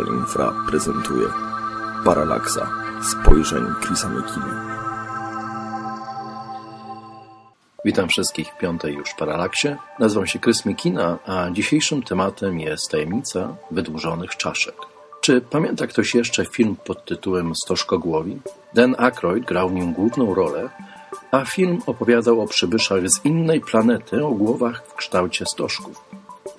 Infra prezentuje Paralaksa spojrzeń Chrisa Mekina. Witam wszystkich w piątej już Paralaksie. Nazywam się Chris Mikina, a dzisiejszym tematem jest tajemnica wydłużonych czaszek. Czy pamięta ktoś jeszcze film pod tytułem Stożkogłowi? Dan Aykroyd grał w nim główną rolę, a film opowiadał o przybyszach z innej planety o głowach w kształcie stożków.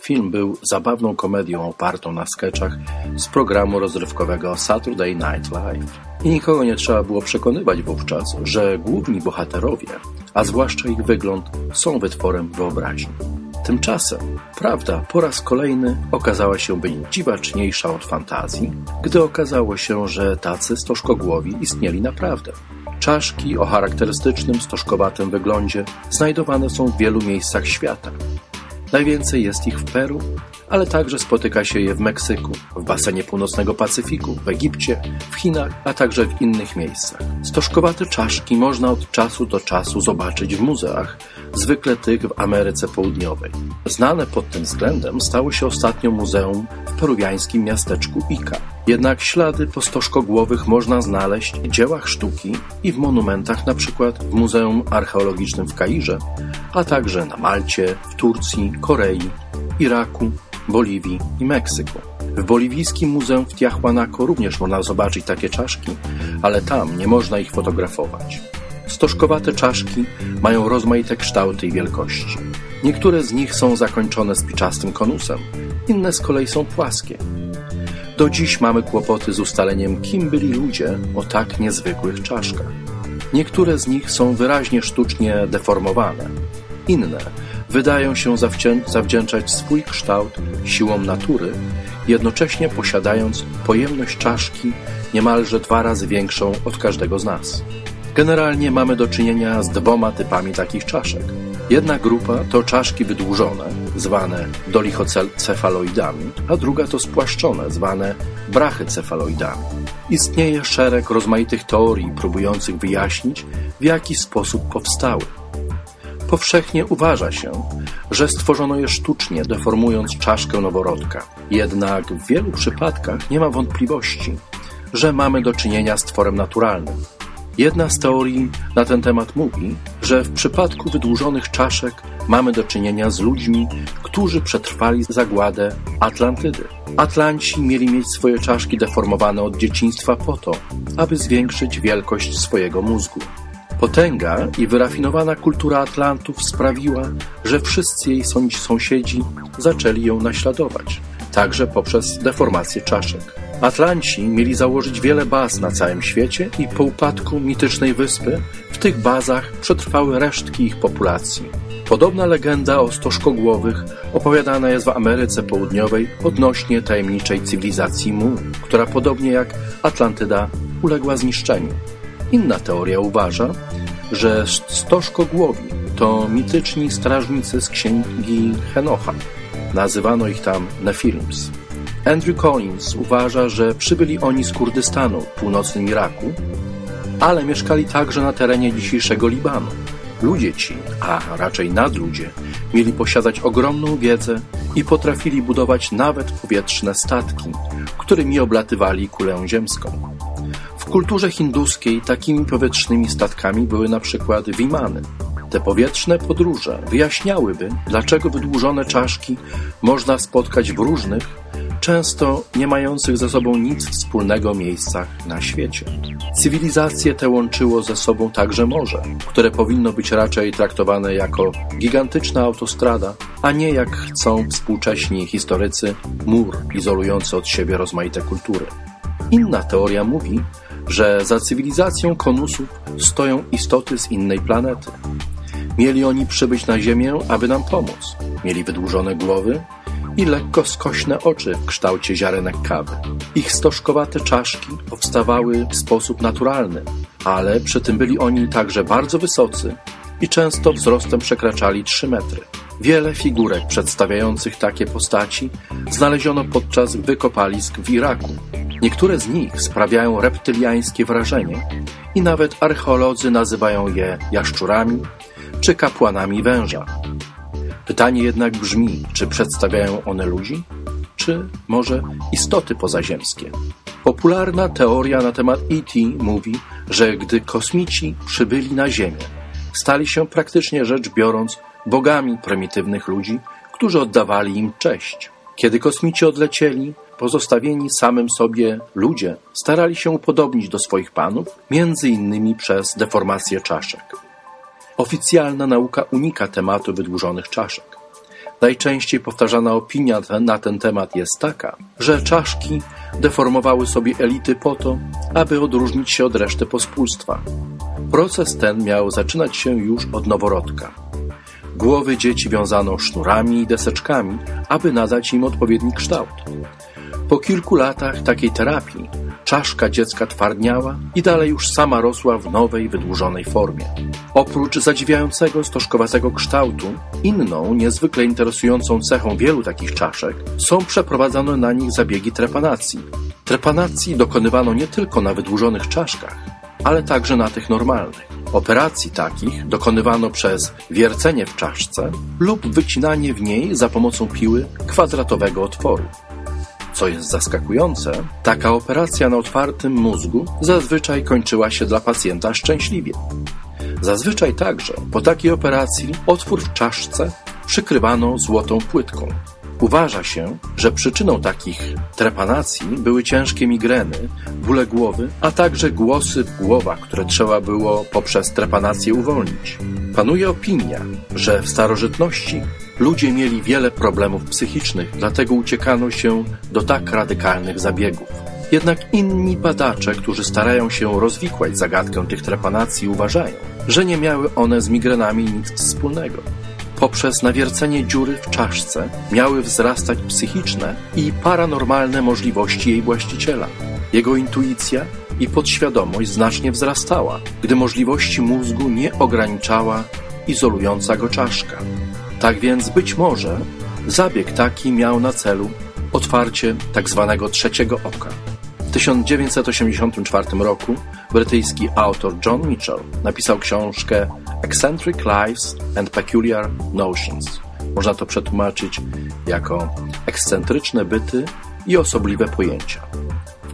Film był zabawną komedią opartą na sketchach z programu rozrywkowego Saturday Night Live. I nikogo nie trzeba było przekonywać wówczas, że główni bohaterowie, a zwłaszcza ich wygląd, są wytworem wyobraźni. Tymczasem prawda po raz kolejny okazała się być dziwaczniejsza od fantazji, gdy okazało się, że tacy stożkogłowi istnieli naprawdę. Czaszki o charakterystycznym stożkowatym wyglądzie znajdowane są w wielu miejscach świata, Najwięcej jest ich w Peru, ale także spotyka się je w Meksyku, w basenie północnego Pacyfiku, w Egipcie, w Chinach, a także w innych miejscach. Stożkowate czaszki można od czasu do czasu zobaczyć w muzeach, zwykle tych w Ameryce Południowej. Znane pod tym względem stało się ostatnio muzeum w peruwiańskim miasteczku Ica. Jednak ślady po stożkogłowych można znaleźć w dziełach sztuki i w monumentach np. w Muzeum Archeologicznym w Kairze, a także na Malcie, w Turcji, Korei, Iraku, Boliwii i Meksyku. W boliwijskim muzeum w Tiahuanaco również można zobaczyć takie czaszki, ale tam nie można ich fotografować. Stożkowate czaszki mają rozmaite kształty i wielkości. Niektóre z nich są zakończone spiczastym konusem, inne z kolei są płaskie. Do dziś mamy kłopoty z ustaleniem, kim byli ludzie o tak niezwykłych czaszkach. Niektóre z nich są wyraźnie sztucznie deformowane, inne wydają się zawdzięczać swój kształt siłom natury, jednocześnie posiadając pojemność czaszki niemalże dwa razy większą od każdego z nas. Generalnie mamy do czynienia z dwoma typami takich czaszek. Jedna grupa to czaszki wydłużone, zwane dolichocefaloidami, a druga to spłaszczone, zwane brachycefaloidami. Istnieje szereg rozmaitych teorii próbujących wyjaśnić, w jaki sposób powstały. Powszechnie uważa się, że stworzono je sztucznie, deformując czaszkę noworodka. Jednak w wielu przypadkach nie ma wątpliwości, że mamy do czynienia z tworem naturalnym. Jedna z teorii na ten temat mówi, że w przypadku wydłużonych czaszek mamy do czynienia z ludźmi, którzy przetrwali zagładę Atlantydy. Atlanci mieli mieć swoje czaszki deformowane od dzieciństwa po to, aby zwiększyć wielkość swojego mózgu. Potęga i wyrafinowana kultura Atlantów sprawiła, że wszyscy jej sąsiedzi zaczęli ją naśladować, także poprzez deformację czaszek. Atlanci mieli założyć wiele baz na całym świecie i po upadku mitycznej wyspy w tych bazach przetrwały resztki ich populacji. Podobna legenda o stożkogłowych opowiadana jest w Ameryce Południowej odnośnie tajemniczej cywilizacji Mu, która podobnie jak Atlantyda uległa zniszczeniu. Inna teoria uważa, że stożkogłowi to mityczni strażnicy z księgi Henocha. Nazywano ich tam Nephilims. Andrew Collins uważa, że przybyli oni z Kurdystanu północnym Iraku, ale mieszkali także na terenie dzisiejszego Libanu. Ludzie ci, a raczej nadludzie, mieli posiadać ogromną wiedzę i potrafili budować nawet powietrzne statki, którymi oblatywali kulę ziemską. Kulturze hinduskiej takimi powietrznymi statkami były na przykład wimany. Te powietrzne podróże wyjaśniałyby, dlaczego wydłużone czaszki można spotkać w różnych, często nie mających ze sobą nic wspólnego miejscach na świecie. Cywilizacje te łączyło ze sobą także morze, które powinno być raczej traktowane jako gigantyczna autostrada, a nie jak chcą współcześni historycy mur izolujący od siebie rozmaite kultury. Inna teoria mówi, że za cywilizacją konusów stoją istoty z innej planety. Mieli oni przybyć na Ziemię, aby nam pomóc. Mieli wydłużone głowy i lekko skośne oczy w kształcie ziarenek kawy. Ich stożkowate czaszki powstawały w sposób naturalny, ale przy tym byli oni także bardzo wysocy i często wzrostem przekraczali 3 metry. Wiele figurek przedstawiających takie postaci znaleziono podczas wykopalisk w Iraku, Niektóre z nich sprawiają reptyliańskie wrażenie i nawet archeolodzy nazywają je jaszczurami czy kapłanami węża. Pytanie jednak brzmi, czy przedstawiają one ludzi, czy może istoty pozaziemskie. Popularna teoria na temat ET mówi, że gdy kosmici przybyli na Ziemię, stali się praktycznie rzecz biorąc bogami prymitywnych ludzi, którzy oddawali im cześć. Kiedy kosmici odlecieli, pozostawieni samym sobie ludzie starali się upodobnić do swoich panów, między innymi przez deformację czaszek. Oficjalna nauka unika tematu wydłużonych czaszek. Najczęściej powtarzana opinia na ten temat jest taka, że czaszki deformowały sobie elity po to, aby odróżnić się od reszty pospólstwa. Proces ten miał zaczynać się już od noworodka. Głowy dzieci wiązano sznurami i deseczkami, aby nadać im odpowiedni kształt. Po kilku latach takiej terapii czaszka dziecka twardniała i dalej już sama rosła w nowej, wydłużonej formie. Oprócz zadziwiającego stożkowatego kształtu, inną, niezwykle interesującą cechą wielu takich czaszek są przeprowadzane na nich zabiegi trepanacji. Trepanacji dokonywano nie tylko na wydłużonych czaszkach, ale także na tych normalnych. Operacji takich dokonywano przez wiercenie w czaszce lub wycinanie w niej za pomocą piły kwadratowego otworu. Co jest zaskakujące, taka operacja na otwartym mózgu zazwyczaj kończyła się dla pacjenta szczęśliwie. Zazwyczaj także po takiej operacji otwór w czaszce przykrywano złotą płytką. Uważa się, że przyczyną takich trepanacji były ciężkie migreny, bóle głowy, a także głosy w głowach, które trzeba było poprzez trepanację uwolnić. Panuje opinia, że w starożytności ludzie mieli wiele problemów psychicznych, dlatego uciekano się do tak radykalnych zabiegów. Jednak inni badacze, którzy starają się rozwikłać zagadkę tych trepanacji, uważają, że nie miały one z migrenami nic wspólnego poprzez nawiercenie dziury w czaszce miały wzrastać psychiczne i paranormalne możliwości jej właściciela. Jego intuicja i podświadomość znacznie wzrastała, gdy możliwości mózgu nie ograniczała izolująca go czaszka. Tak więc być może zabieg taki miał na celu otwarcie tzw. Tak trzeciego oka. W 1984 roku brytyjski autor John Mitchell napisał książkę Eccentric Lives and Peculiar Notions. Można to przetłumaczyć jako ekscentryczne byty i osobliwe pojęcia.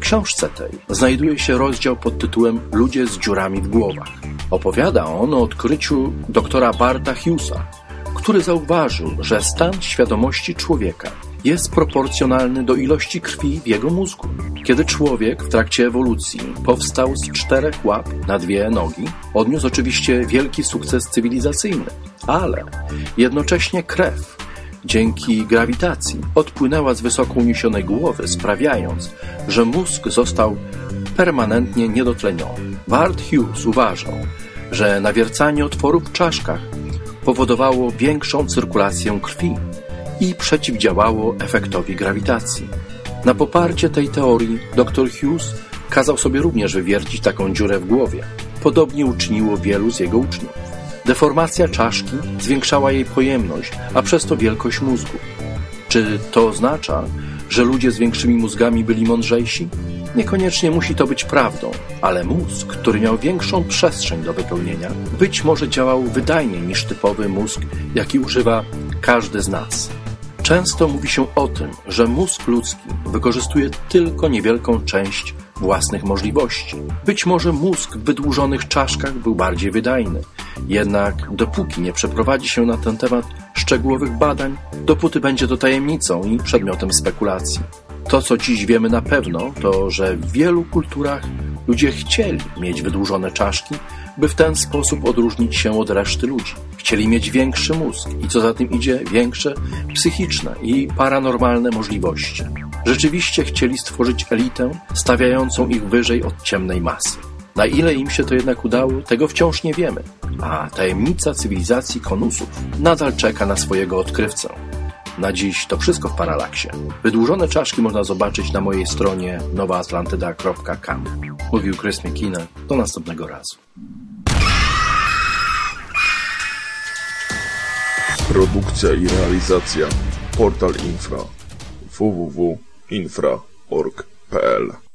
Książce tej znajduje się rozdział pod tytułem Ludzie z dziurami w głowach. Opowiada on o odkryciu doktora Barta Hughesa, który zauważył, że stan świadomości człowieka jest proporcjonalny do ilości krwi w jego mózgu. Kiedy człowiek w trakcie ewolucji powstał z czterech łap na dwie nogi, odniósł oczywiście wielki sukces cywilizacyjny, ale jednocześnie krew dzięki grawitacji odpłynęła z wysoko uniesionej głowy, sprawiając, że mózg został permanentnie niedotleniony. Bart Hughes uważał, że nawiercanie otworów w czaszkach powodowało większą cyrkulację krwi i przeciwdziałało efektowi grawitacji. Na poparcie tej teorii dr Hughes kazał sobie również wywiercić taką dziurę w głowie. Podobnie uczyniło wielu z jego uczniów. Deformacja czaszki zwiększała jej pojemność, a przez to wielkość mózgu. Czy to oznacza, że ludzie z większymi mózgami byli mądrzejsi? Niekoniecznie musi to być prawdą, ale mózg, który miał większą przestrzeń do wypełnienia, być może działał wydajniej niż typowy mózg, jaki używa każdy z nas. Często mówi się o tym, że mózg ludzki wykorzystuje tylko niewielką część własnych możliwości. Być może mózg w wydłużonych czaszkach był bardziej wydajny, jednak dopóki nie przeprowadzi się na ten temat szczegółowych badań, dopóty będzie to tajemnicą i przedmiotem spekulacji. To, co dziś wiemy na pewno, to, że w wielu kulturach ludzie chcieli mieć wydłużone czaszki, by w ten sposób odróżnić się od reszty ludzi. Chcieli mieć większy mózg i co za tym idzie, większe psychiczne i paranormalne możliwości. Rzeczywiście chcieli stworzyć elitę stawiającą ich wyżej od ciemnej masy. Na ile im się to jednak udało, tego wciąż nie wiemy, a tajemnica cywilizacji konusów nadal czeka na swojego odkrywcę. Na dziś to wszystko w Paralaksie. Wydłużone czaszki można zobaczyć na mojej stronie nowaatlantyda.com. Mówił Chris McKinnon. Do następnego razu. Produkcja i realizacja Portal Infra www.infra.org.pl